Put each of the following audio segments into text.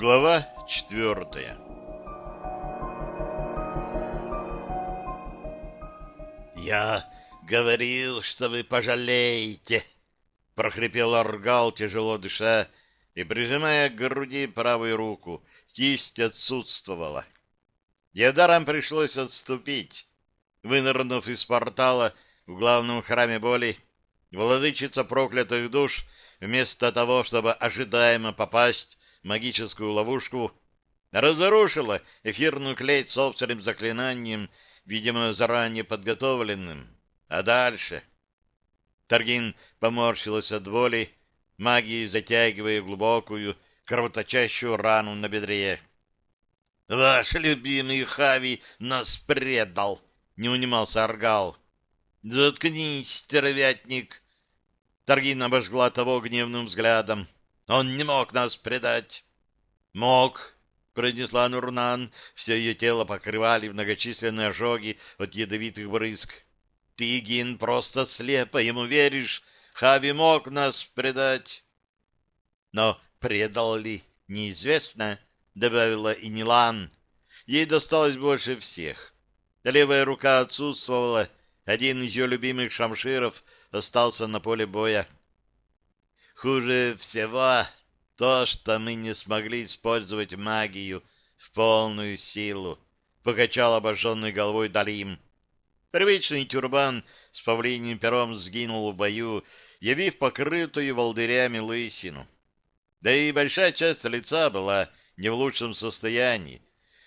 Глава четвертая «Я говорил, что вы пожалеете!» — прохрипел Аргал, тяжело дыша, и, прижимая к груди правую руку, кисть отсутствовала. Ядарам пришлось отступить. Вынырнув из портала в главном храме боли, владычица проклятых душ, вместо того, чтобы ожидаемо попасть магическую ловушку, разрушила эфирную клеть собственным заклинанием, видимо, заранее подготовленным. А дальше... Таргин поморщилась от боли, магией затягивая глубокую, кровоточащую рану на бедре. — Ваш любимый Хави нас предал! — не унимался Аргал. — Заткнись, стервятник! Таргин обожгла того гневным взглядом. Он не мог нас предать. — Мог, — произнесла Нурнан. Все ее тело покрывали многочисленные ожоги от ядовитых брызг. — Ты, Гин, просто слепо ему веришь. Хави мог нас предать. Но предал ли, неизвестно, — добавила и. Ей досталось больше всех. Левая рука отсутствовала, один из ее любимых шамширов остался на поле боя. Хуже всего то, что мы не смогли использовать магию в полную силу, — покачал обожженной головой Далим. Привычный тюрбан с павлиним пером сгинул в бою, явив покрытую волдырями лысину. Да и большая часть лица была не в лучшем состоянии.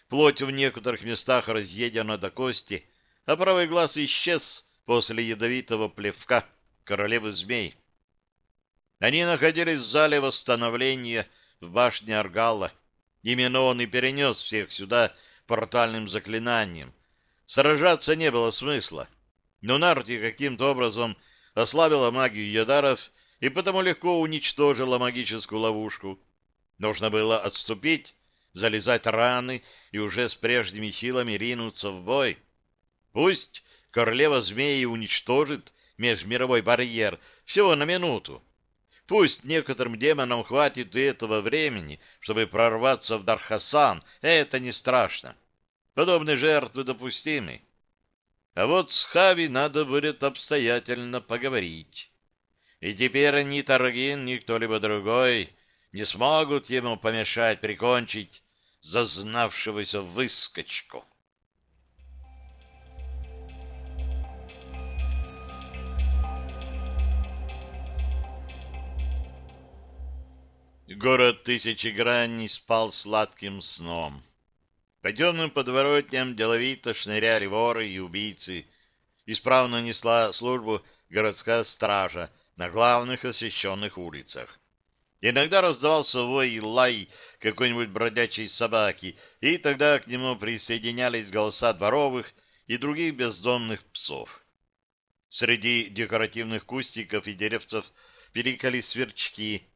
Плоть в некоторых местах разъедена до кости, а правый глаз исчез после ядовитого плевка королевы змей. Они находились в зале восстановления в башне Аргала. Именно он и перенес всех сюда портальным заклинанием. Сражаться не было смысла. Но Нарти каким-то образом ослабила магию ядаров и потому легко уничтожила магическую ловушку. Нужно было отступить, залезать раны и уже с прежними силами ринуться в бой. Пусть королева змеи уничтожит межмировой барьер всего на минуту. Пусть некоторым демонам хватит и этого времени, чтобы прорваться в Дархасан, это не страшно. Подобные жертвы допустимы. А вот с Хави надо будет обстоятельно поговорить. И теперь ни Таргин, ни кто-либо другой не смогут ему помешать прикончить зазнавшегося выскочку. Город тысячи граней спал сладким сном. По темным подворотням деловито шныряли воры и убийцы. Исправно несла службу городская стража на главных освещенных улицах. Иногда раздавался вой и лай какой-нибудь бродячей собаки, и тогда к нему присоединялись голоса дворовых и других бездомных псов. Среди декоративных кустиков и деревцев перекали сверчки,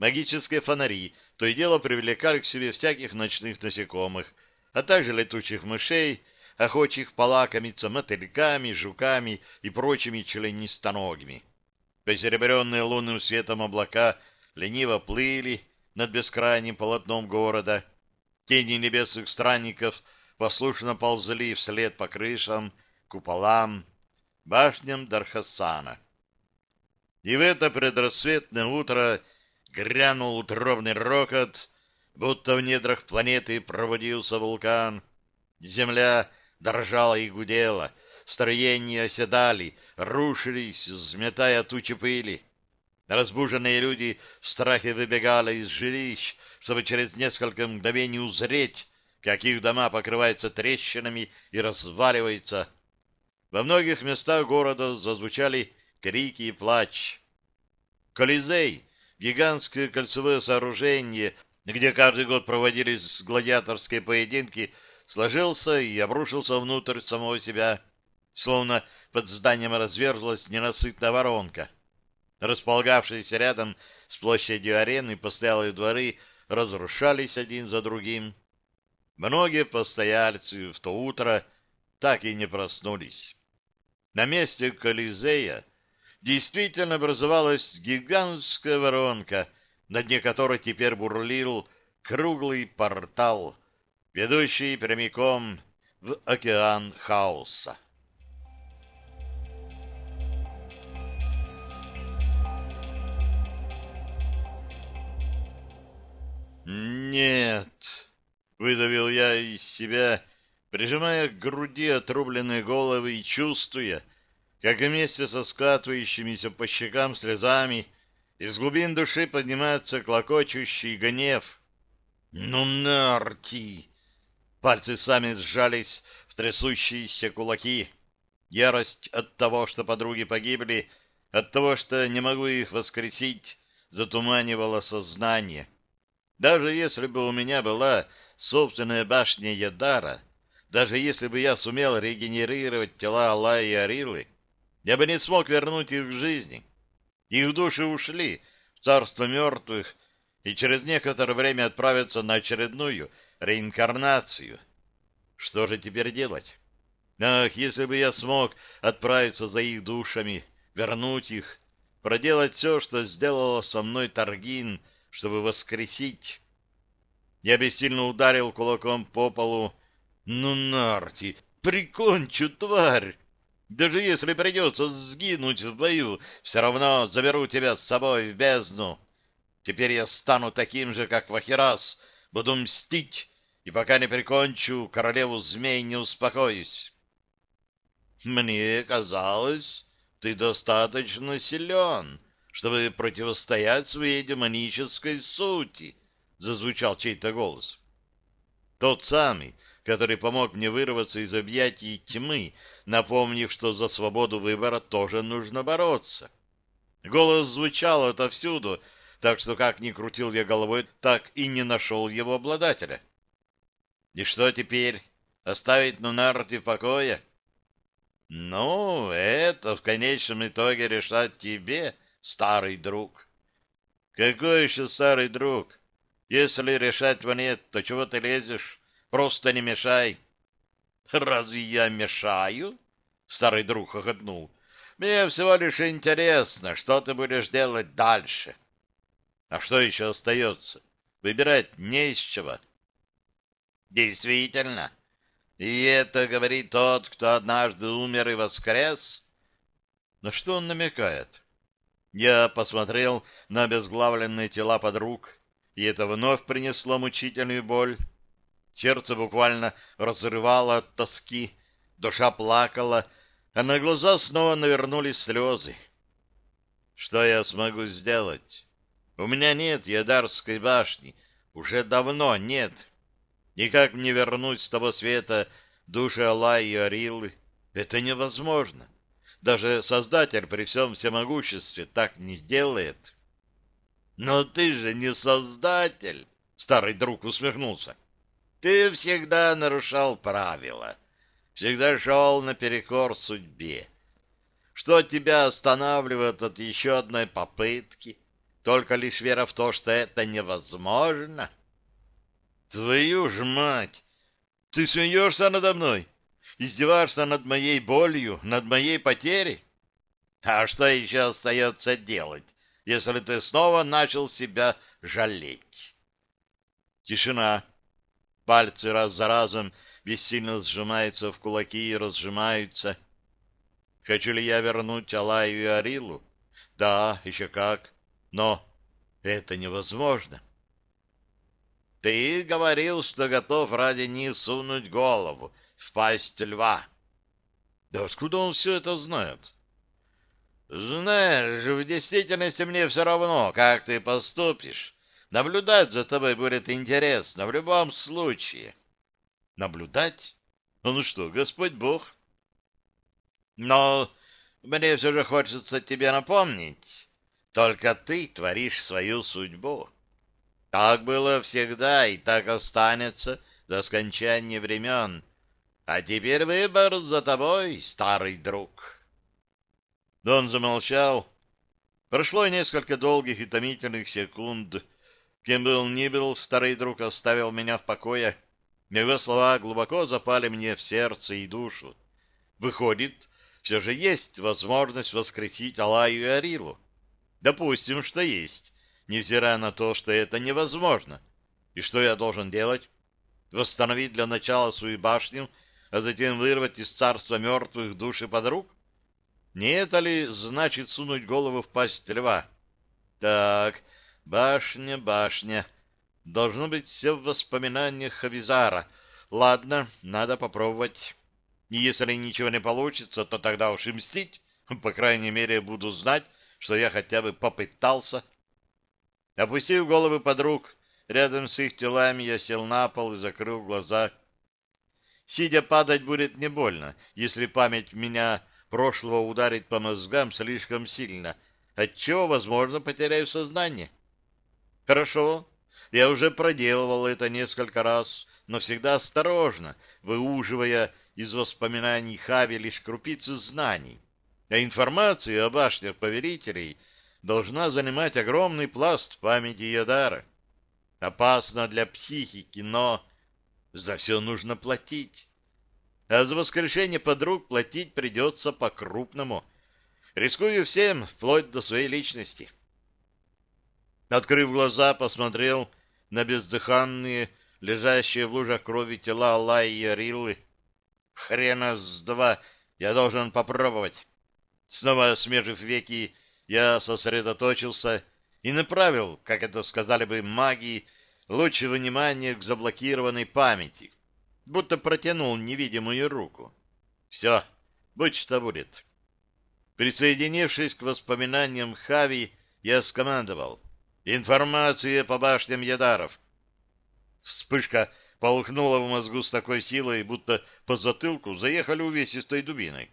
Магические фонари то и дело привлекали к себе всяких ночных насекомых, а также летучих мышей, охочих полакомиться мотыльками, жуками и прочими членистоногими. Посеребренные лунным светом облака лениво плыли над бескрайним полотном города. Тени небесных странников послушно ползли вслед по крышам, куполам, башням Дархасана. И в это предрассветное утро Грянул утробный рокот, будто в недрах планеты проводился вулкан. Земля дрожала и гудела, строения оседали, рушились, взметая тучи пыли. Разбуженные люди в страхе выбегали из жилищ, чтобы через несколько мгновений узреть, как их дома покрываются трещинами и разваливаются. Во многих местах города зазвучали крики и плач. Колизей гигантское кольцевое сооружение, где каждый год проводились гладиаторские поединки, сложился и обрушился внутрь самого себя, словно под зданием разверзлась ненасытная воронка. Располагавшиеся рядом с площадью арены постоялые дворы разрушались один за другим. Многие постояльцы в то утро так и не проснулись. На месте Колизея действительно образовалась гигантская воронка, на дне которой теперь бурлил круглый портал, ведущий прямиком в океан хаоса. «Нет!» — выдавил я из себя, прижимая к груди отрубленные головы и чувствуя, как вместе со скатывающимися по щекам слезами из глубин души поднимается клокочущий гнев. «Ну, нарти!» Пальцы сами сжались в трясущиеся кулаки. Ярость от того, что подруги погибли, от того, что не могу их воскресить, затуманивала сознание. Даже если бы у меня была собственная башня Ядара, даже если бы я сумел регенерировать тела Алла и Арилы, я бы не смог вернуть их к жизни. Их души ушли в царство мертвых и через некоторое время отправятся на очередную реинкарнацию. Что же теперь делать? Ах, если бы я смог отправиться за их душами, вернуть их, проделать все, что сделала со мной Таргин, чтобы воскресить. Я бессильно ударил кулаком по полу. «Ну, Нарти, прикончу, тварь! Даже если придется сгинуть в бою, все равно заберу тебя с собой в бездну. Теперь я стану таким же, как Вахирас, буду мстить, и пока не прикончу королеву змей, не успокоюсь». «Мне казалось, ты достаточно силен», чтобы противостоять своей демонической сути, зазвучал чей-то голос. Тот самый, который помог мне вырваться из объятий тьмы, напомнив, что за свободу выбора тоже нужно бороться. Голос звучал отовсюду, так что как ни крутил я головой, так и не нашел его обладателя. И что теперь? Оставить Нунарти в покое? Ну, это в конечном итоге решать тебе, старый друг. Какой еще старый друг? Если решать мне, то чего ты лезешь? Просто не мешай. Разве я мешаю? Старый друг хохотнул. Мне всего лишь интересно, что ты будешь делать дальше. А что еще остается? Выбирать не из чего. Действительно. И это говорит тот, кто однажды умер и воскрес? На что он намекает? Я посмотрел на обезглавленные тела подруг, и это вновь принесло мучительную боль. Сердце буквально разрывало от тоски, душа плакала, а на глаза снова навернулись слезы. Что я смогу сделать? У меня нет Ядарской башни, уже давно нет. Никак мне вернуть с того света души Аллаи и Арилы? Это невозможно. Даже Создатель при всем всемогуществе так не сделает. Но ты же не Создатель, старый друг усмехнулся. Ты всегда нарушал правила, всегда шел наперекор судьбе. Что тебя останавливает от еще одной попытки? Только лишь вера в то, что это невозможно? Твою ж мать! Ты смеешься надо мной? Издеваешься над моей болью, над моей потерей? А что еще остается делать, если ты снова начал себя жалеть? Тишина. Пальцы раз за разом бессильно сжимаются в кулаки и разжимаются. Хочу ли я вернуть Алаю и Арилу? Да, еще как. Но это невозможно. Ты говорил, что готов ради них сунуть голову в пасть льва. Да откуда он все это знает? Знаешь, в действительности мне все равно, как ты поступишь. Наблюдать за тобой будет интересно в любом случае. Наблюдать? Ну что, Господь Бог? Но мне все же хочется тебе напомнить. Только ты творишь свою судьбу. Так было всегда и так останется до скончания времен. А теперь выбор за тобой, старый друг. Дон замолчал. Прошло несколько долгих и томительных секунд. Кем был ни был, старый друг оставил меня в покое. Его слова глубоко запали мне в сердце и душу. Выходит, все же есть возможность воскресить Алаю и Арилу. Допустим, что есть, невзирая на то, что это невозможно. И что я должен делать? Восстановить для начала свою башню, а затем вырвать из царства мертвых души подруг? Не это ли значит сунуть голову в пасть льва? Так, башня, башня. Должно быть все в воспоминаниях Хавизара. Ладно, надо попробовать. И если ничего не получится, то тогда уж и мстить. По крайней мере, буду знать, что я хотя бы попытался. Опустив головы подруг, рядом с их телами я сел на пол и закрыл глаза. Сидя падать будет не больно, если память меня прошлого ударит по мозгам слишком сильно, отчего, возможно, потеряю сознание. Хорошо, я уже проделывал это несколько раз, но всегда осторожно, выуживая из воспоминаний Хави лишь крупицы знаний. А информация о башнях повелителей должна занимать огромный пласт памяти Ядара. Опасно для психики, но за все нужно платить. А за воскрешение подруг платить придется по-крупному. Рискую всем, вплоть до своей личности. Открыв глаза, посмотрел на бездыханные, лежащие в лужах крови тела Аллаи и Ариллы. Хрена с два, я должен попробовать. Снова смежив веки, я сосредоточился и направил, как это сказали бы маги, луч внимания к заблокированной памяти, будто протянул невидимую руку. Все, будь что будет. Присоединившись к воспоминаниям Хави, я скомандовал. Информация по башням Ядаров. Вспышка полыхнула в мозгу с такой силой, будто по затылку заехали увесистой дубиной.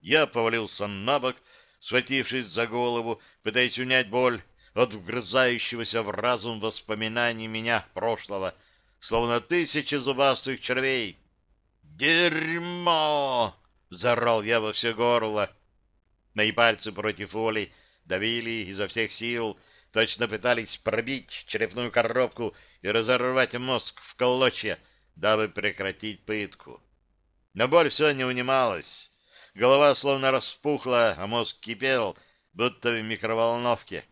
Я повалился на бок, схватившись за голову, пытаясь унять боль от вгрызающегося в разум воспоминаний меня прошлого, словно тысячи зубастых червей. «Дерьмо!» — заорал я во все горло. Мои пальцы против воли давили изо всех сил, точно пытались пробить черепную коробку и разорвать мозг в клочья, дабы прекратить пытку. Но боль все не унималась. Голова словно распухла, а мозг кипел, будто в микроволновке.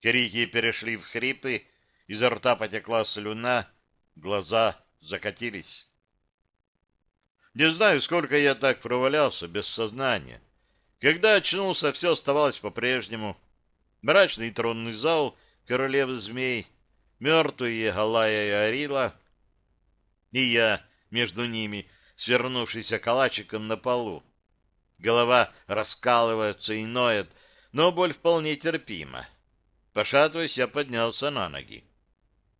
Крики перешли в хрипы, изо рта потекла слюна, глаза закатились. Не знаю, сколько я так провалялся без сознания. Когда очнулся, все оставалось по-прежнему. Мрачный тронный зал королевы змей, мертвые Галая и Арила, и я между ними, свернувшийся калачиком на полу. Голова раскалывается и ноет, но боль вполне терпима. Пошатываясь, я поднялся на ноги.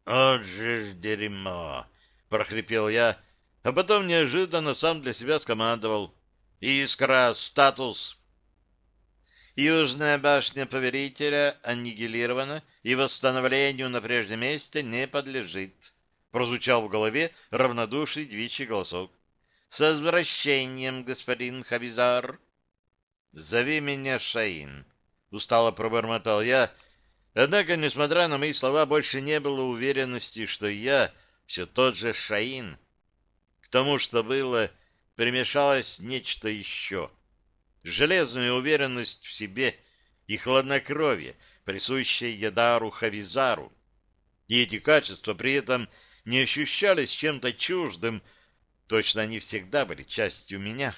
«Вот же ж дерьмо!» — прохрипел я, а потом неожиданно сам для себя скомандовал. «Искра, статус!» Южная башня повелителя аннигилирована и восстановлению на прежнем месте не подлежит. Прозвучал в голове равнодушный девичий голосок. С возвращением, господин Хавизар. Зови меня Шаин. Устало пробормотал я, однако, несмотря на мои слова, больше не было уверенности, что я все тот же Шаин. К тому, что было, примешалось нечто еще — железная уверенность в себе и хладнокровие, присущее Ядару Хавизару. И эти качества при этом не ощущались чем-то чуждым, точно они всегда были частью меня.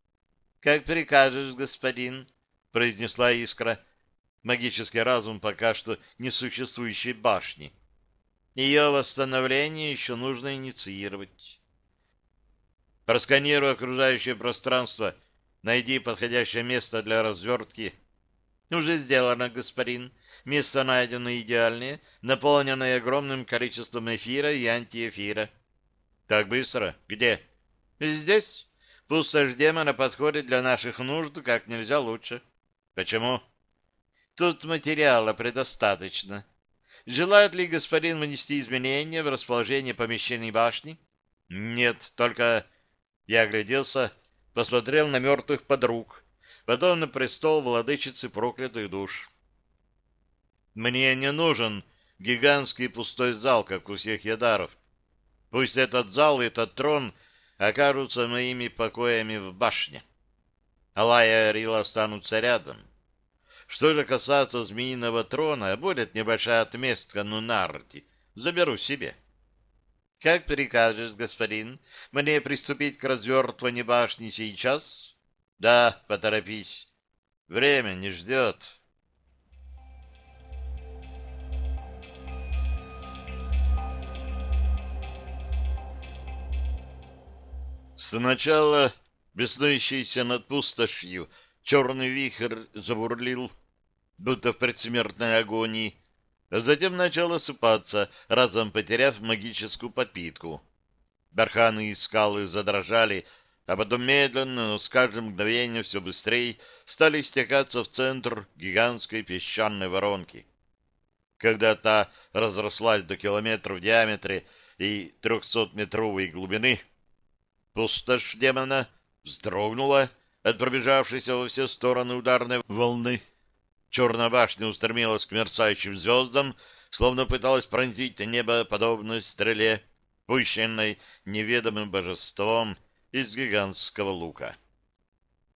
— Как прикажешь, господин, — произнесла искра, магический разум пока что несуществующей башни. Ее восстановление еще нужно инициировать. Просканируя окружающее пространство — Найди подходящее место для развертки. Уже сделано, господин. Место найдено идеальное, наполненное огромным количеством эфира и антиэфира. Так быстро? Где? Здесь. Пустошь демона подходит для наших нужд как нельзя лучше. Почему? Тут материала предостаточно. Желает ли господин внести изменения в расположение помещений башни? Нет, только... Я огляделся, посмотрел на мертвых подруг, потом на престол владычицы проклятых душ. Мне не нужен гигантский пустой зал, как у всех ядаров. Пусть этот зал и этот трон окажутся моими покоями в башне. Алая и Арила останутся рядом. Что же касается змеиного трона, будет небольшая отместка Нунарти, заберу себе. — Как прикажешь, господин, мне приступить к развертыванию башни сейчас? — Да, поторопись. Время не ждет. Сначала беснующийся над пустошью черный вихрь забурлил, будто в предсмертной агонии, а затем начал осыпаться, разом потеряв магическую подпитку. Барханы и скалы задрожали, а потом медленно, но с каждым мгновением все быстрее стали стекаться в центр гигантской песчаной воронки. Когда та разрослась до километра в диаметре и трехсотметровой глубины, пустошь демона вздрогнула от пробежавшейся во все стороны ударной волны. Черная башня устремилась к мерцающим звездам, словно пыталась пронзить небо подобно стреле, пущенной неведомым божеством, из гигантского лука.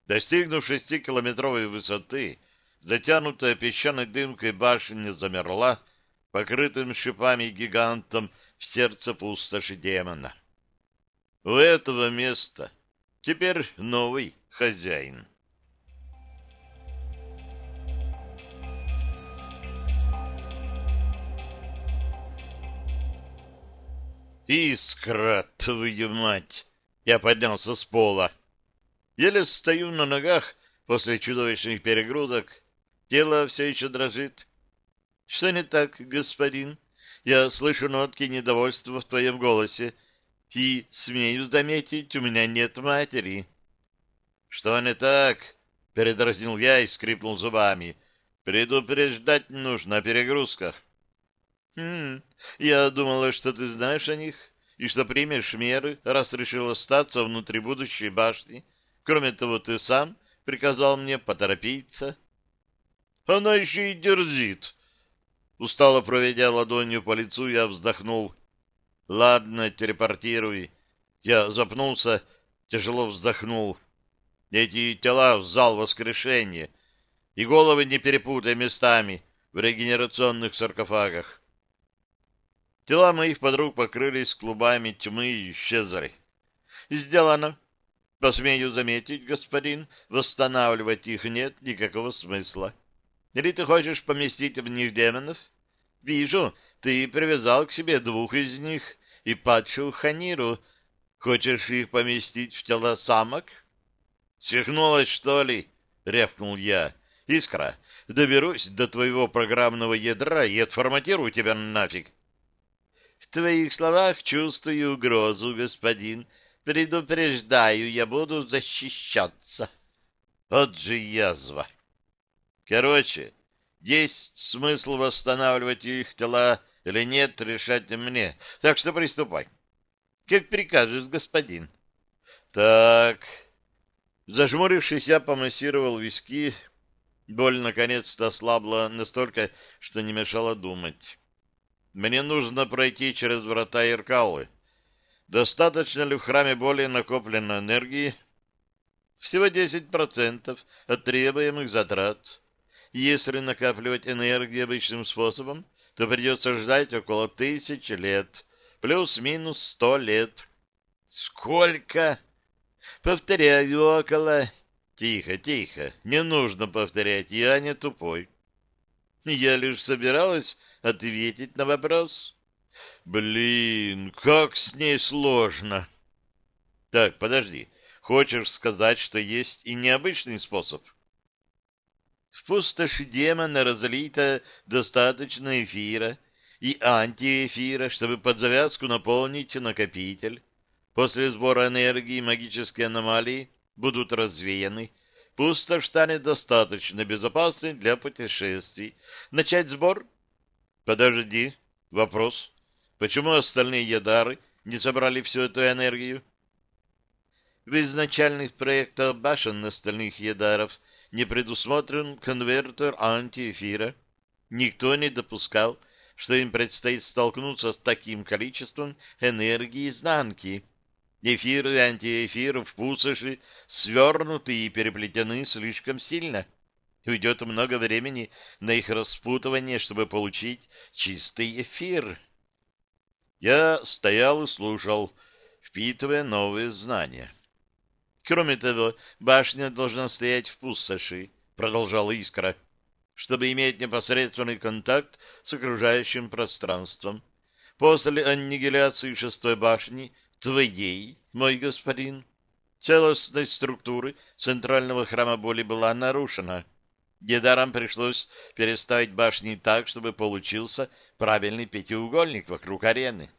Достигнув шестикилометровой высоты, затянутая песчаной дымкой башня замерла, покрытым шипами гигантом в сердце пустоши демона. У этого места теперь новый хозяин. Искра, твою мать! Я поднялся с пола. Еле стою на ногах после чудовищных перегрузок. Тело все еще дрожит. Что не так, господин? Я слышу нотки недовольства в твоем голосе. И, смею заметить, у меня нет матери. Что не так? Передразнил я и скрипнул зубами. Предупреждать нужно о перегрузках. Хм, я думала, что ты знаешь о них и что примешь меры, раз решил остаться внутри будущей башни. Кроме того, ты сам приказал мне поторопиться. Она еще и дерзит. Устало проведя ладонью по лицу, я вздохнул. Ладно, телепортируй. Я запнулся, тяжело вздохнул. Эти тела в зал воскрешения. И головы не перепутай местами в регенерационных саркофагах. Тела моих подруг покрылись клубами тьмы и исчезли. Сделано. Посмею заметить, господин, восстанавливать их нет никакого смысла. Или ты хочешь поместить в них демонов? Вижу, ты привязал к себе двух из них и падшую Ханиру. Хочешь их поместить в тела самок? Свихнулась, что ли? — рявкнул я. Искра, доберусь до твоего программного ядра и отформатирую тебя нафиг. В твоих словах чувствую угрозу, господин. Предупреждаю, я буду защищаться. Вот же язва. Короче, есть смысл восстанавливать их тела или нет, решать мне. Так что приступай. Как прикажешь, господин. Так. Зажмурившись, я помассировал виски. Боль наконец-то ослабла настолько, что не мешала думать. Мне нужно пройти через врата Иркалы. Достаточно ли в храме более накоплено энергии? Всего 10% от требуемых затрат. Если накапливать энергию обычным способом, то придется ждать около тысячи лет, плюс-минус сто лет. Сколько? Повторяю, около... Тихо, тихо, не нужно повторять, я не тупой. Я лишь собиралась ответить на вопрос. Блин, как с ней сложно. Так, подожди. Хочешь сказать, что есть и необычный способ? В пустоши демона разлито достаточно эфира и антиэфира, чтобы под завязку наполнить накопитель. После сбора энергии магические аномалии будут развеяны. Пустошь станет достаточно безопасной для путешествий. Начать сбор Подожди. Вопрос. Почему остальные ядары не собрали всю эту энергию? В изначальных проектах башен остальных ядаров не предусмотрен конвертер антиэфира. Никто не допускал, что им предстоит столкнуться с таким количеством энергии изнанки. Эфир и антиэфир в пустоши свернуты и переплетены слишком сильно. — Уйдет много времени на их распутывание, чтобы получить чистый эфир. Я стоял и слушал, впитывая новые знания. Кроме того, башня должна стоять в пустоши, продолжала Искра, чтобы иметь непосредственный контакт с окружающим пространством. После аннигиляции шестой башни, твоей, мой господин, целостность структуры центрального храма боли была нарушена. Дедарам пришлось переставить башни так, чтобы получился правильный пятиугольник вокруг арены.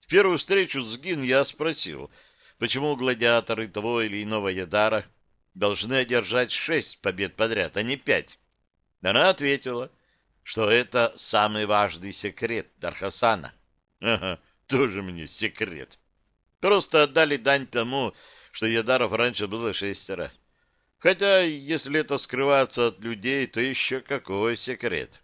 В первую встречу с Гин я спросил, почему гладиаторы того или иного Ядара должны одержать шесть побед подряд, а не пять. Она ответила, что это самый важный секрет Дархасана. Ага, тоже мне секрет. Просто отдали дань тому, что Ядаров раньше было шестеро. Хотя, если это скрываться от людей, то еще какой секрет.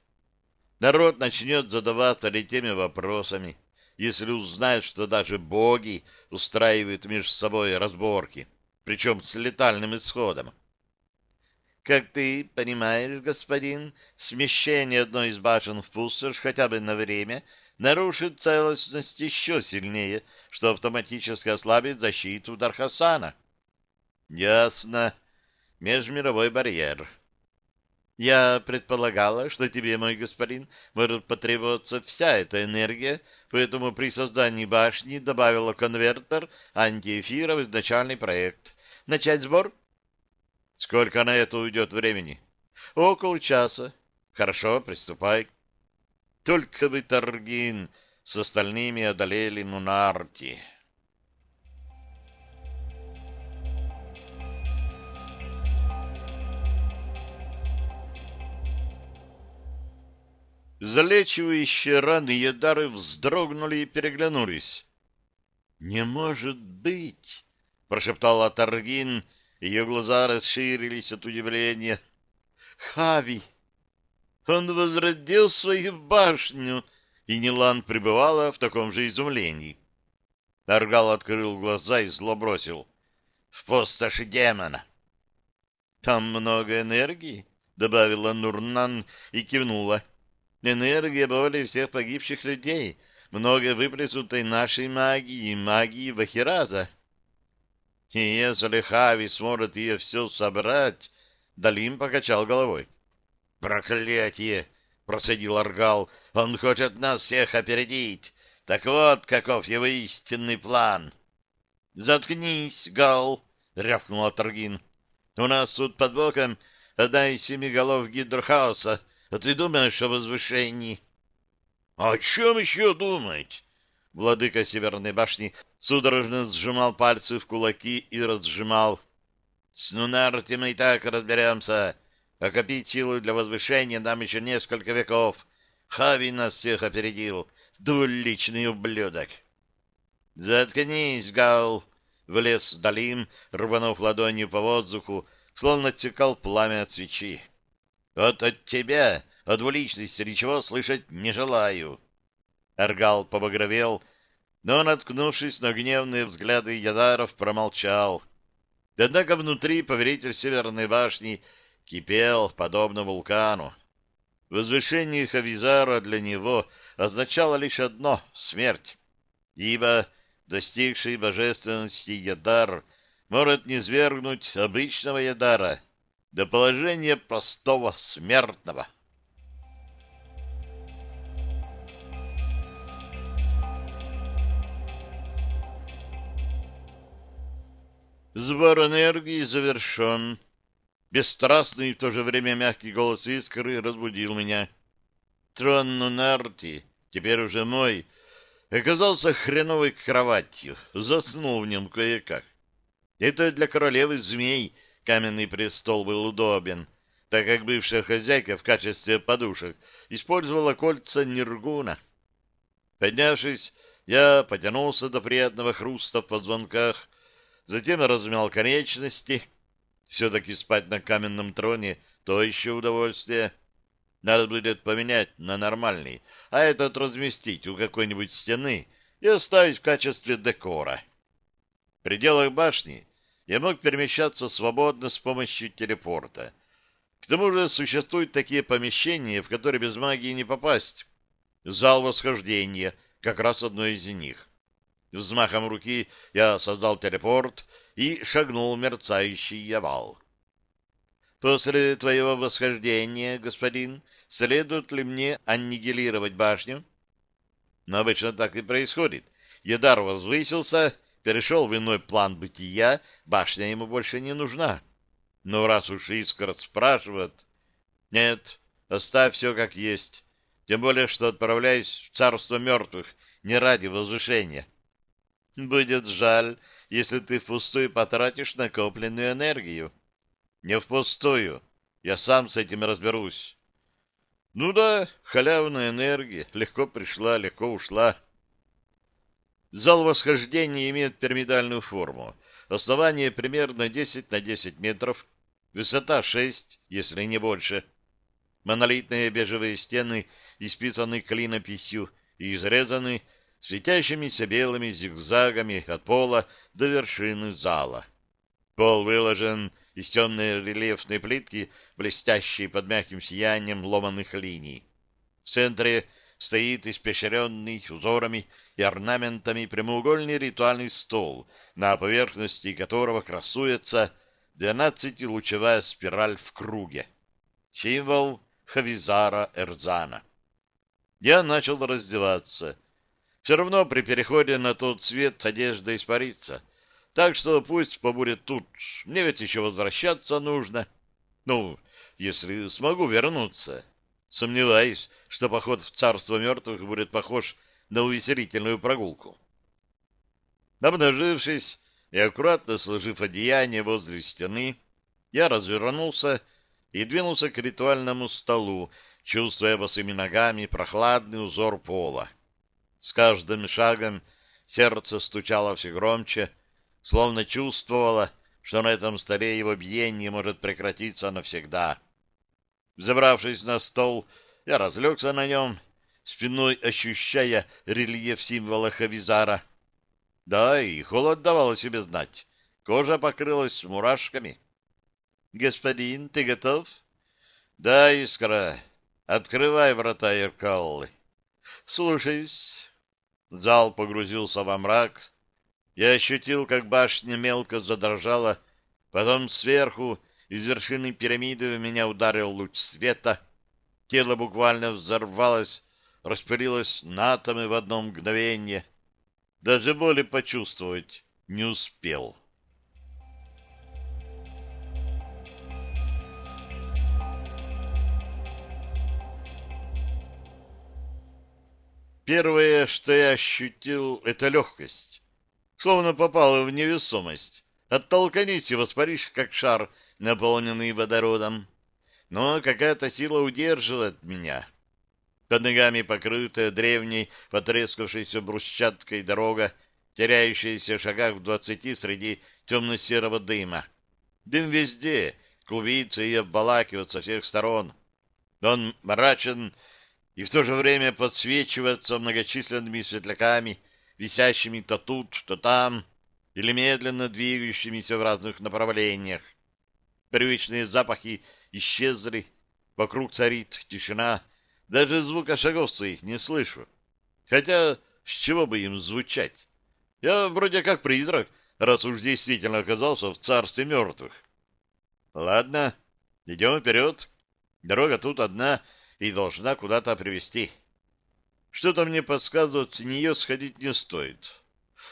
Народ начнет задаваться ли теми вопросами, если узнает, что даже боги устраивают между собой разборки, причем с летальным исходом. Как ты понимаешь, господин, смещение одной из башен в пустошь хотя бы на время нарушит целостность еще сильнее, что автоматически ослабит защиту Дархасана. Ясно межмировой барьер. Я предполагала, что тебе, мой господин, может потребоваться вся эта энергия, поэтому при создании башни добавила конвертер антиэфира в изначальный проект. Начать сбор? Сколько на это уйдет времени? Около часа. Хорошо, приступай. Только бы Таргин с остальными одолели Нунарти. Залечивающие раны Едары вздрогнули и переглянулись. «Не может быть!» — прошептала Таргин, ее глаза расширились от удивления. «Хави! Он возродил свою башню!» И Нилан пребывала в таком же изумлении. Аргал открыл глаза и зло бросил. «В пустоши демона!» «Там много энергии?» — добавила Нурнан и кивнула. Энергия боли всех погибших людей, много выплеснутой нашей магии магии Вахираза. И если Хави сможет ее все собрать, Далим покачал головой. «Проклятие!» — процедил Аргал. «Он хочет нас всех опередить. Так вот, каков его истинный план!» «Заткнись, Гал!» — рявкнул Таргин. «У нас тут под боком одна из семи голов гидрохаоса, а ты думаешь о возвышении? — О чем еще думать? Владыка Северной башни судорожно сжимал пальцы в кулаки и разжимал. — С Нунарти мы и так разберемся. Окопить силу для возвышения нам еще несколько веков. Хави нас всех опередил. Двуличный ублюдок. — Заткнись, Гал! — влез Далим, рванув ладонью по воздуху, словно текал пламя от свечи. Вот от тебя, от двуличности, ничего слышать не желаю. Аргал побагровел, но, наткнувшись на гневные взгляды Ядаров, промолчал. Однако внутри поверитель Северной башни кипел, подобно вулкану. Возвышение Хавизара для него означало лишь одно — смерть, ибо достигший божественности Ядар может низвергнуть обычного Ядара — до положения простого смертного. Сбор энергии завершен. Бесстрастный и в то же время мягкий голос искры разбудил меня. Трон Нунарти, теперь уже мой, оказался хреновой кроватью, заснул в нем кое-как. Это для королевы змей — Каменный престол был удобен, так как бывшая хозяйка в качестве подушек использовала кольца Ниргуна. Поднявшись, я потянулся до приятного хруста в позвонках, затем размял конечности. Все-таки спать на каменном троне — то еще удовольствие. Надо будет поменять на нормальный, а этот разместить у какой-нибудь стены и оставить в качестве декора. В пределах башни я мог перемещаться свободно с помощью телепорта. К тому же существуют такие помещения, в которые без магии не попасть. Зал восхождения, как раз одно из них. Взмахом руки я создал телепорт и шагнул мерцающий овал. После твоего восхождения, господин, следует ли мне аннигилировать башню? Но обычно так и происходит. Ядар возвысился, перешел в иной план бытия, башня ему больше не нужна. Но раз уж искра спрашивает... Нет, оставь все как есть. Тем более, что отправляюсь в царство мертвых не ради возвышения. Будет жаль, если ты впустую потратишь накопленную энергию. Не впустую. Я сам с этим разберусь. Ну да, халявная энергия. Легко пришла, легко ушла. Зал восхождения имеет пирамидальную форму. Основание примерно 10 на 10 метров. Высота 6, если не больше. Монолитные бежевые стены исписаны клинописью и изрезаны светящимися белыми зигзагами от пола до вершины зала. Пол выложен из темной рельефной плитки, блестящей под мягким сиянием ломаных линий. В центре стоит испещренный узорами и орнаментами прямоугольный ритуальный стол, на поверхности которого красуется двенадцатилучевая спираль в круге. Символ Хавизара Эрзана. Я начал раздеваться. Все равно при переходе на тот цвет одежда испарится. Так что пусть побудет тут. Мне ведь еще возвращаться нужно. Ну, если смогу вернуться. Сомневаюсь, что поход в царство мертвых будет похож на увеселительную прогулку. Обнажившись и аккуратно сложив одеяние возле стены, я развернулся и двинулся к ритуальному столу, чувствуя босыми ногами прохладный узор пола. С каждым шагом сердце стучало все громче, словно чувствовало, что на этом столе его биение может прекратиться навсегда. Забравшись на стол, я разлегся на нем, спиной ощущая рельеф символа Хавизара. Да, и холод давал о себе знать. Кожа покрылась мурашками. — Господин, ты готов? — Да, Искра. Открывай врата Иркаллы. — Слушаюсь. Зал погрузился во мрак, я ощутил, как башня мелко задрожала, потом сверху из вершины пирамиды в меня ударил луч света. Тело буквально взорвалось, распылилось на атомы в одно мгновение. Даже боли почувствовать не успел. Первое, что я ощутил, — это легкость словно попала в невесомость. Оттолкнись и воспаришь, как шар, наполненный водородом. Но какая-то сила удерживает меня. Под ногами покрытая древней, потрескавшейся брусчаткой дорога, теряющаяся в шагах в двадцати среди темно-серого дыма. Дым везде, клубится и обволакивает со всех сторон. Он мрачен и в то же время подсвечивается многочисленными светляками, висящими то тут, то там, или медленно двигающимися в разных направлениях. Привычные запахи исчезли, вокруг царит тишина, даже звука шагов своих не слышу. Хотя с чего бы им звучать? Я вроде как призрак, раз уж действительно оказался в царстве мертвых. Ладно, идем вперед. Дорога тут одна и должна куда-то привести. Что-то мне подсказывает, с нее сходить не стоит.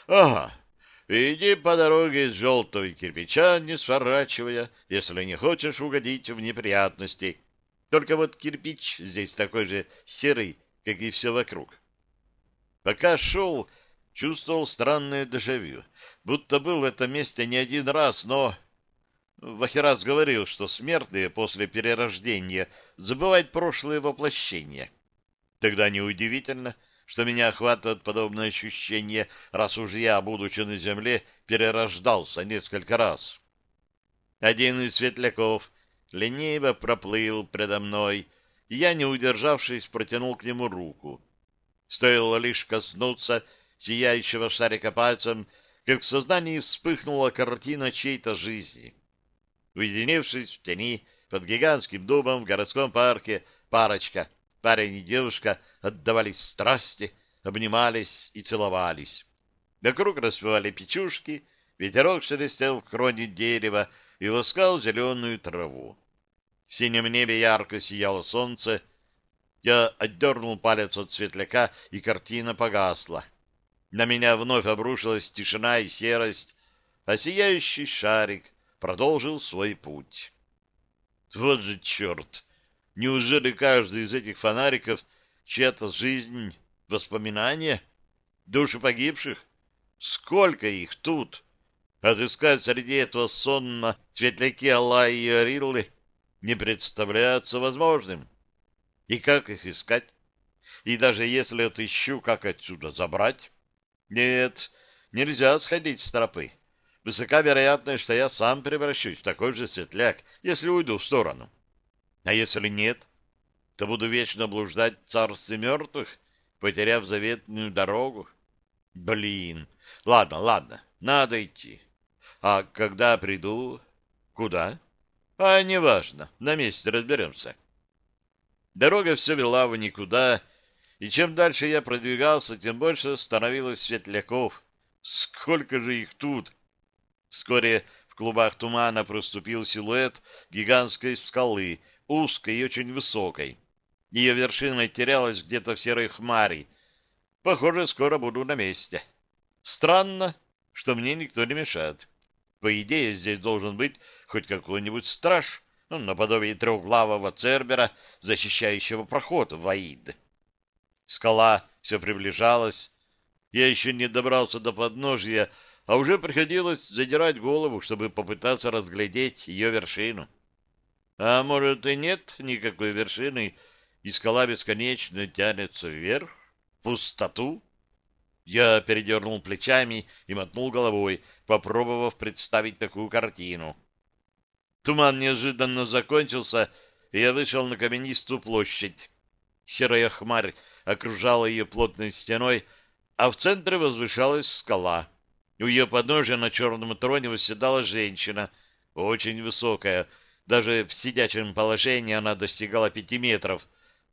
Ага, иди по дороге из желтого кирпича, не сворачивая, если не хочешь угодить в неприятности. Только вот кирпич здесь такой же серый, как и все вокруг. Пока шел, чувствовал странное дежавю, будто был в этом месте не один раз, но... Вахирас говорил, что смертные после перерождения забывают прошлые воплощения. Тогда неудивительно, что меня охватывает подобное ощущение, раз уж я, будучи на земле, перерождался несколько раз. Один из светляков лениво проплыл предо мной, и я, не удержавшись, протянул к нему руку. Стоило лишь коснуться сияющего шарика пальцем, как в сознании вспыхнула картина чьей-то жизни. Уединившись в тени под гигантским дубом в городском парке, парочка — Парень и девушка отдавались страсти, обнимались и целовались. Вокруг распевали печушки, ветерок шелестел в кроне дерева и ласкал зеленую траву. В синем небе ярко сияло солнце. Я отдернул палец от светляка, и картина погасла. На меня вновь обрушилась тишина и серость, а сияющий шарик продолжил свой путь. Вот же черт! Неужели каждый из этих фонариков чья-то жизнь, воспоминания, души погибших? Сколько их тут? Отыскать среди этого сонно светляки Аллаи и Ариллы не представляется возможным. И как их искать? И даже если отыщу, как отсюда забрать? Нет, нельзя сходить с тропы. Высока вероятность, что я сам превращусь в такой же светляк, если уйду в сторону. А если нет, то буду вечно блуждать в царстве мертвых, потеряв заветную дорогу. Блин, ладно, ладно, надо идти. А когда приду? Куда? А неважно, на месте разберемся. Дорога все вела в никуда, и чем дальше я продвигался, тем больше становилось светляков. Сколько же их тут! Вскоре в клубах тумана проступил силуэт гигантской скалы, узкой и очень высокой. Ее вершина терялась где-то в серой хмари. Похоже, скоро буду на месте. Странно, что мне никто не мешает. По идее, здесь должен быть хоть какой-нибудь страж, ну, наподобие трехглавого цербера, защищающего проход в Аид. Скала все приближалась. Я еще не добрался до подножья, а уже приходилось задирать голову, чтобы попытаться разглядеть ее вершину. А может и нет никакой вершины, и скала бесконечно тянется вверх, в пустоту? Я передернул плечами и мотнул головой, попробовав представить такую картину. Туман неожиданно закончился, и я вышел на каменистую площадь. Серая хмарь окружала ее плотной стеной, а в центре возвышалась скала. У ее подножия на черном троне восседала женщина, очень высокая, даже в сидячем положении она достигала пяти метров,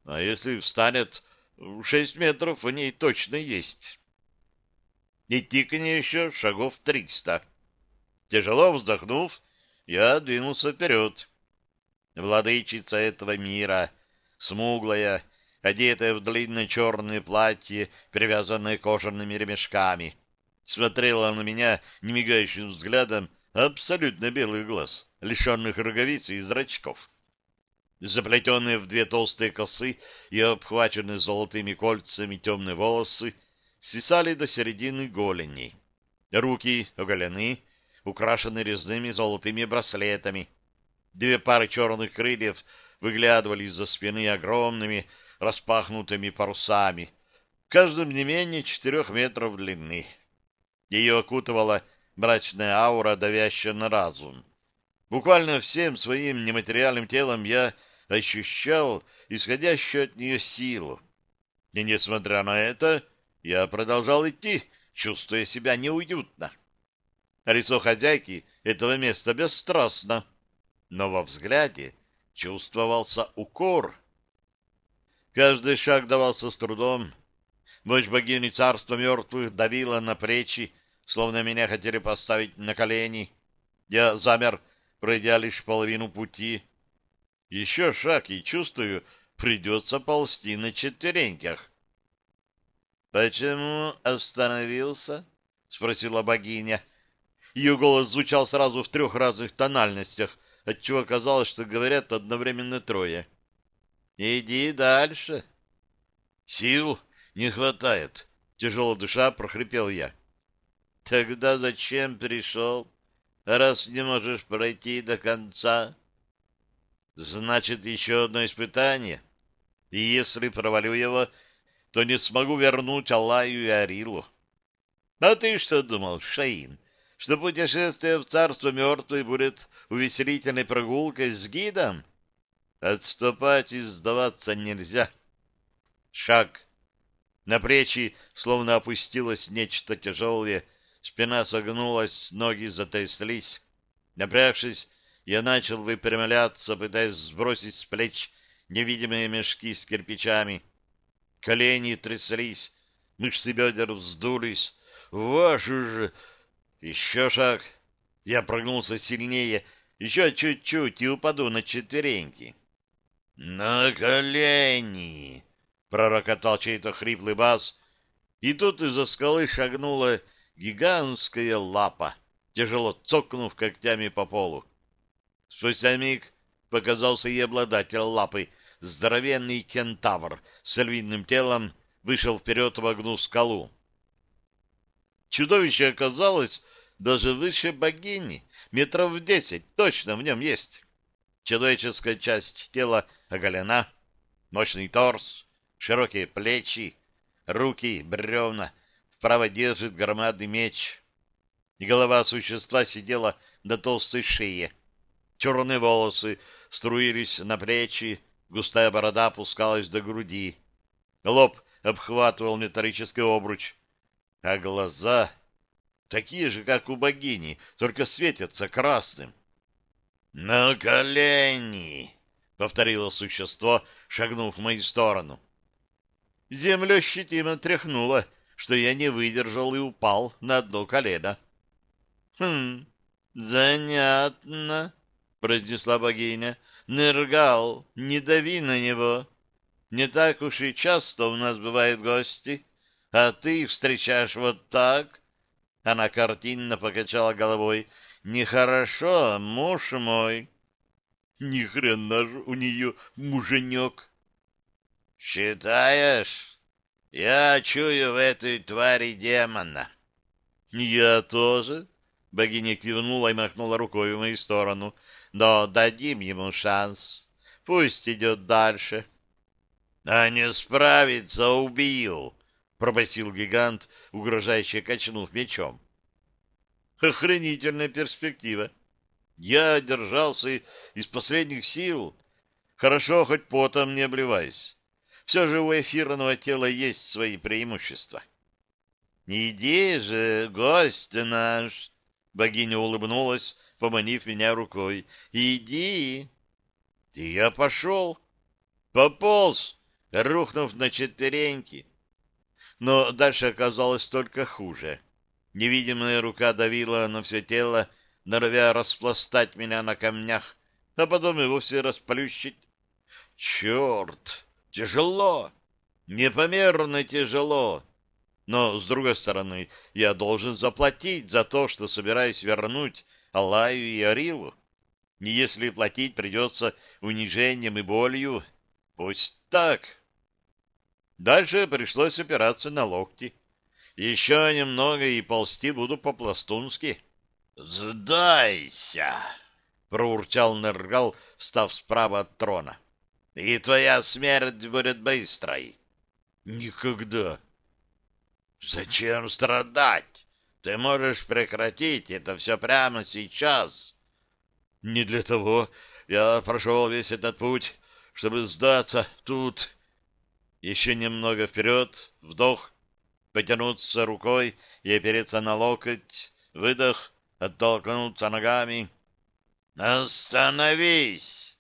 а если встанет, шесть метров в ней точно есть. Идти к ней еще шагов триста. Тяжело вздохнув, я двинулся вперед. Владычица этого мира, смуглая, одетая в длинное черное платье, привязанное кожаными ремешками, смотрела на меня немигающим взглядом абсолютно белый глаз, лишенных роговиц и зрачков. Заплетенные в две толстые косы и обхваченные золотыми кольцами темные волосы свисали до середины голени. Руки оголены, украшены резными золотыми браслетами. Две пары черных крыльев выглядывали из-за спины огромными распахнутыми парусами, каждым не менее четырех метров длины. Ее окутывала мрачная аура, давящая на разум. Буквально всем своим нематериальным телом я ощущал исходящую от нее силу. И, несмотря на это, я продолжал идти, чувствуя себя неуютно. Лицо хозяйки этого места бесстрастно, но во взгляде чувствовался укор. Каждый шаг давался с трудом. Мощь богини царства мертвых давила на плечи, словно меня хотели поставить на колени. Я замер, пройдя лишь половину пути. Еще шаг, и чувствую, придется ползти на четвереньках. — Почему остановился? — спросила богиня. — ее голос звучал сразу в трех разных тональностях, отчего казалось, что говорят одновременно трое. «Иди дальше». «Сил не хватает», — тяжело душа прохрипел я. «Тогда зачем пришел, раз не можешь пройти до конца?» «Значит, еще одно испытание. И если провалю его, то не смогу вернуть Аллаю и Арилу». «А ты что думал, Шаин?» что путешествие в царство мертвых будет увеселительной прогулкой с гидом? Отступать и сдаваться нельзя. Шаг. На плечи словно опустилось нечто тяжелое, спина согнулась, ноги затряслись. Напрягшись, я начал выпрямляться, пытаясь сбросить с плеч невидимые мешки с кирпичами. Колени тряслись, мышцы бедер вздулись. Вашу же! Еще шаг. Я прогнулся сильнее, еще чуть-чуть и упаду на четвереньки. «На колени!» — пророкотал чей-то хриплый бас, и тут из-за скалы шагнула гигантская лапа, тяжело цокнув когтями по полу. Спустя миг показался и обладатель лапы, здоровенный кентавр с львиным телом, вышел вперед в огну скалу. Чудовище оказалось даже выше богини, метров в десять, точно в нем есть. Человеческая часть тела оголена, мощный торс, широкие плечи, руки, бревна, вправо держит громадный меч. И голова существа сидела на толстой шее. Черные волосы струились на плечи, густая борода опускалась до груди. Лоб обхватывал металлический обруч, а глаза такие же, как у богини, только светятся красным. «На колени!» — повторило существо, шагнув в мою сторону. Земля ощутимо тряхнула, что я не выдержал и упал на одно колено. «Хм, занятно», — произнесла богиня. «Ныргал, не дави на него. Не так уж и часто у нас бывают гости, а ты их встречаешь вот так». Она картинно покачала головой. «Нехорошо, муж мой». «Ни хрена ж у нее муженек». «Считаешь? Я чую в этой твари демона». «Я тоже», — богиня кивнула и махнула рукой в мою сторону. «Но дадим ему шанс. Пусть идет дальше». «А не справится, убью», — пробасил гигант, угрожающе качнув мечом. Охренительная перспектива. Я держался из последних сил. Хорошо, хоть потом не обливаясь. Все же у эфирного тела есть свои преимущества. «Иди же, гость наш!» Богиня улыбнулась, поманив меня рукой. «Иди!» И я пошел. Пополз, рухнув на четвереньки. Но дальше оказалось только хуже. Невидимая рука давила на все тело, норовя распластать меня на камнях, а потом и вовсе расплющить. Черт! Тяжело! Непомерно тяжело! Но, с другой стороны, я должен заплатить за то, что собираюсь вернуть Алаю и Арилу. И если платить придется унижением и болью, пусть так. Дальше пришлось опираться на локти. Еще немного и ползти буду по-пластунски. — Сдайся! — проурчал Нергал, став справа от трона. — И твоя смерть будет быстрой. — Никогда. — Зачем страдать? Ты можешь прекратить это все прямо сейчас. — Не для того я прошел весь этот путь, чтобы сдаться тут. Еще немного вперед, вдох, потянуться рукой и опереться на локоть, выдох, оттолкнуться ногами. «Остановись!»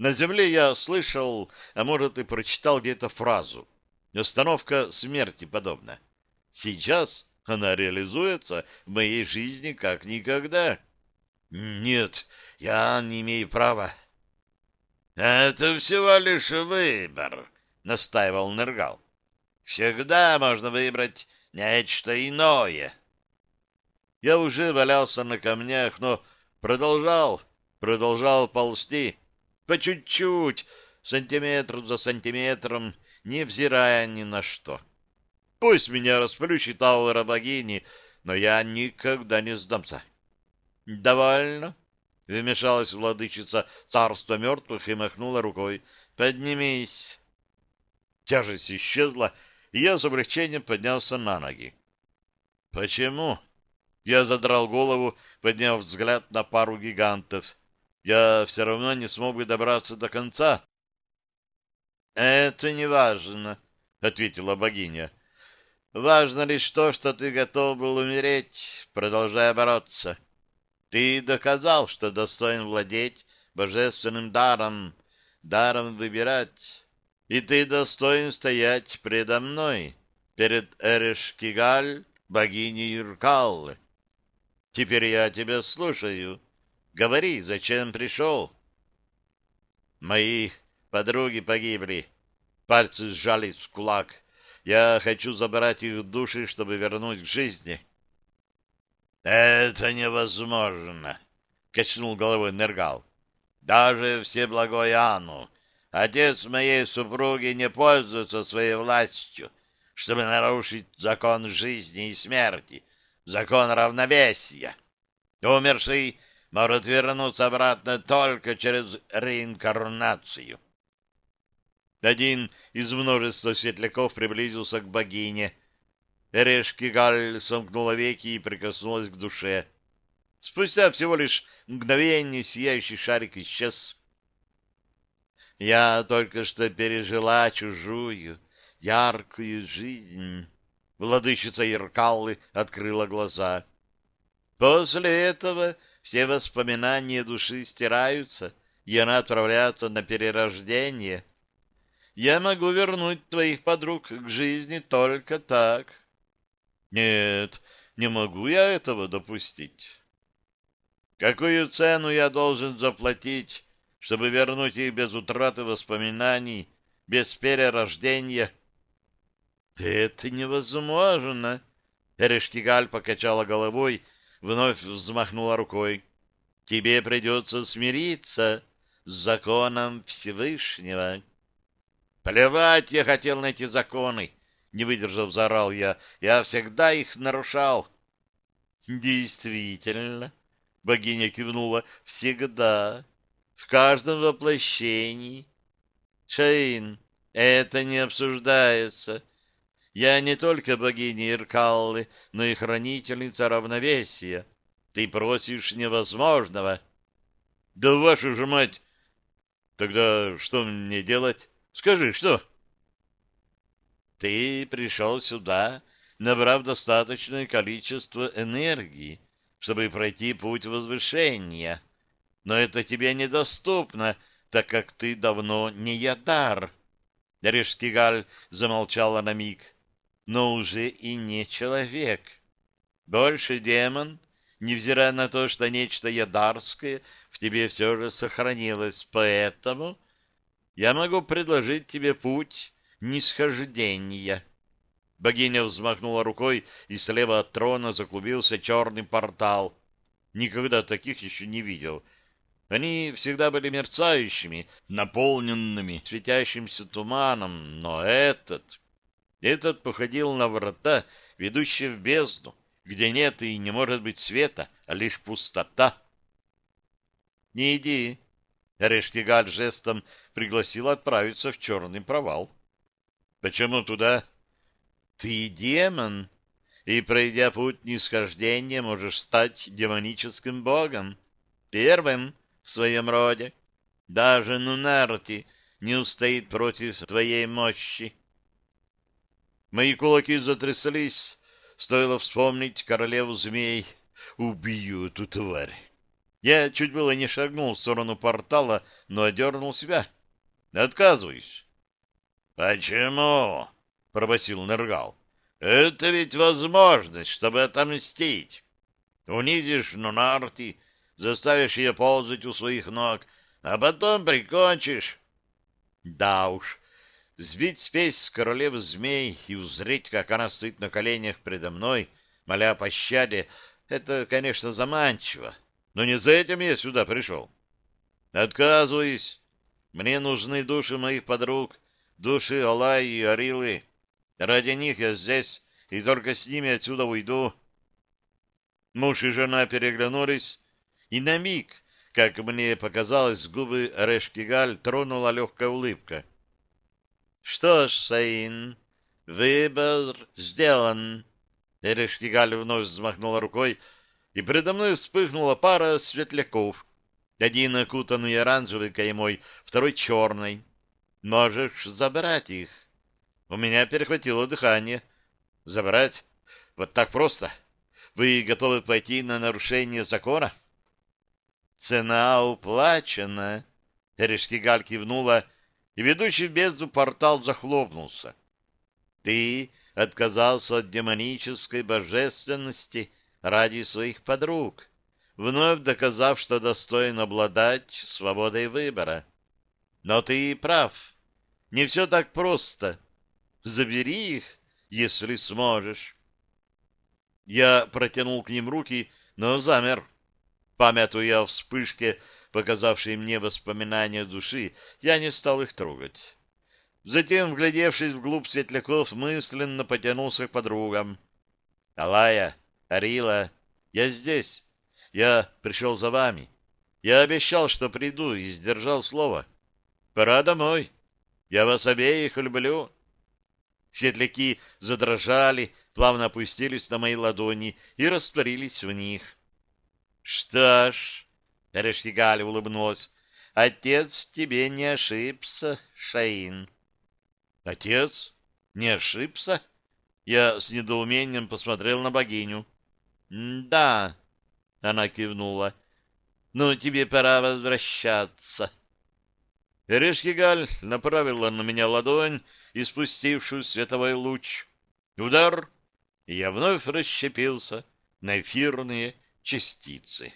На земле я слышал, а может и прочитал где-то фразу. Остановка смерти подобна. Сейчас она реализуется в моей жизни как никогда. Нет, я не имею права. Это всего лишь выбор, настаивал Нергал. Всегда можно выбрать нечто иное. Я уже валялся на камнях, но продолжал, продолжал ползти. По чуть-чуть, сантиметр за сантиметром, невзирая ни на что. Пусть меня расплющит аура богини, но я никогда не сдамся. — Довольно, — вмешалась владычица царства мертвых и махнула рукой. — Поднимись. Тяжесть исчезла, — и я с облегчением поднялся на ноги. «Почему?» Я задрал голову, подняв взгляд на пару гигантов. Я все равно не смог бы добраться до конца. «Это не важно», — ответила богиня. «Важно лишь то, что ты готов был умереть, продолжая бороться. Ты доказал, что достоин владеть божественным даром, даром выбирать, и ты достоин стоять предо мной, перед Эрешкигаль, богиней Иркаллы. Теперь я тебя слушаю. Говори, зачем пришел? Мои подруги погибли. Пальцы сжались в кулак. Я хочу забрать их души, чтобы вернуть к жизни. Это невозможно, качнул головой Нергал. Даже Всеблагой Анну, отец моей супруги, не пользуется своей властью, чтобы нарушить закон жизни и смерти, закон равновесия. Умерший может вернуться обратно только через реинкарнацию. Один из множества светляков приблизился к богине. Эрешкигаль сомкнула веки и прикоснулась к душе. Спустя всего лишь мгновение сияющий шарик исчез. Я только что пережила чужую, яркую жизнь. Владычица Иркаллы открыла глаза. После этого все воспоминания души стираются, и она отправляется на перерождение. Я могу вернуть твоих подруг к жизни только так. Нет, не могу я этого допустить. Какую цену я должен заплатить, чтобы вернуть их без утраты воспоминаний, без перерождения? Это невозможно. Эрешкигаль покачала головой, вновь взмахнула рукой. Тебе придется смириться с законом Всевышнего. Плевать я хотел на эти законы, не выдержав, заорал я. Я всегда их нарушал. Действительно, Богиня кивнула. Всегда. В каждом воплощении. Шаин, это не обсуждается. Я не только богиня Иркаллы, но и хранительница равновесия. Ты просишь невозможного. Да вашу же мать! Тогда что мне делать? Скажи, что? Ты пришел сюда, набрав достаточное количество энергии, чтобы пройти путь возвышения. Но это тебе недоступно, так как ты давно не ядар. Решкигаль замолчала на миг. Но уже и не человек. Больше демон, невзирая на то, что нечто ядарское в тебе все же сохранилось. Поэтому я могу предложить тебе путь нисхождения. Богиня взмахнула рукой, и слева от трона заклубился черный портал. Никогда таких еще не видел. Они всегда были мерцающими, наполненными светящимся туманом, но этот... Этот походил на врата, ведущие в бездну, где нет и не может быть света, а лишь пустота. — Не иди. Решкигаль жестом пригласил отправиться в черный провал. — Почему туда? — ты демон, и, пройдя путь нисхождения, можешь стать демоническим богом, первым в своем роде. Даже Нунарти не устоит против твоей мощи. Мои кулаки затряслись, стоило вспомнить королеву змей. Убью эту тварь. Я чуть было не шагнул в сторону портала, но одернул себя. Отказываюсь. — Почему? — пробасил Нергал. — Это ведь возможность, чтобы отомстить. Унизишь Нунарти, заставишь ее ползать у своих ног, а потом прикончишь. Да уж, сбить спесь с королевы змей и узреть, как она стоит на коленях предо мной, моля о пощаде, это, конечно, заманчиво, но не за этим я сюда пришел. Отказываюсь. Мне нужны души моих подруг, души Алай и Арилы. Ради них я здесь, и только с ними отсюда уйду. Муж и жена переглянулись, и на миг, как мне показалось, с губы Решкигаль тронула легкая улыбка. — Что ж, Саин, выбор сделан. Решкигаль вновь взмахнула рукой, и предо мной вспыхнула пара светляков. Один окутанный оранжевой каймой, второй черной. Можешь забрать их. У меня перехватило дыхание. Забрать? Вот так просто? Вы готовы пойти на нарушение закона? Цена уплачена. Эрешкигаль кивнула, и ведущий в бездну портал захлопнулся. Ты отказался от демонической божественности ради своих подруг, вновь доказав, что достоин обладать свободой выбора. Но ты прав. Не все так просто. Забери их, если сможешь. Я протянул к ним руки, но замер. Памятуя о вспышке, показавшей мне воспоминания души, я не стал их трогать. Затем, вглядевшись вглубь светляков, мысленно потянулся к подругам. «Алая, Арила, я здесь. Я пришел за вами. Я обещал, что приду, и сдержал слово. Пора домой. Я вас обеих люблю». Светляки задрожали, плавно опустились на мои ладони и растворились в них. Что ж, Решкигаль улыбнулась, отец тебе не ошибся, Шаин. Отец? Не ошибся? Я с недоумением посмотрел на богиню. Да, она кивнула. Ну, тебе пора возвращаться. Решкигаль направила на меня ладонь, испустившую световой луч. Удар, и я вновь расщепился на эфирные частицы.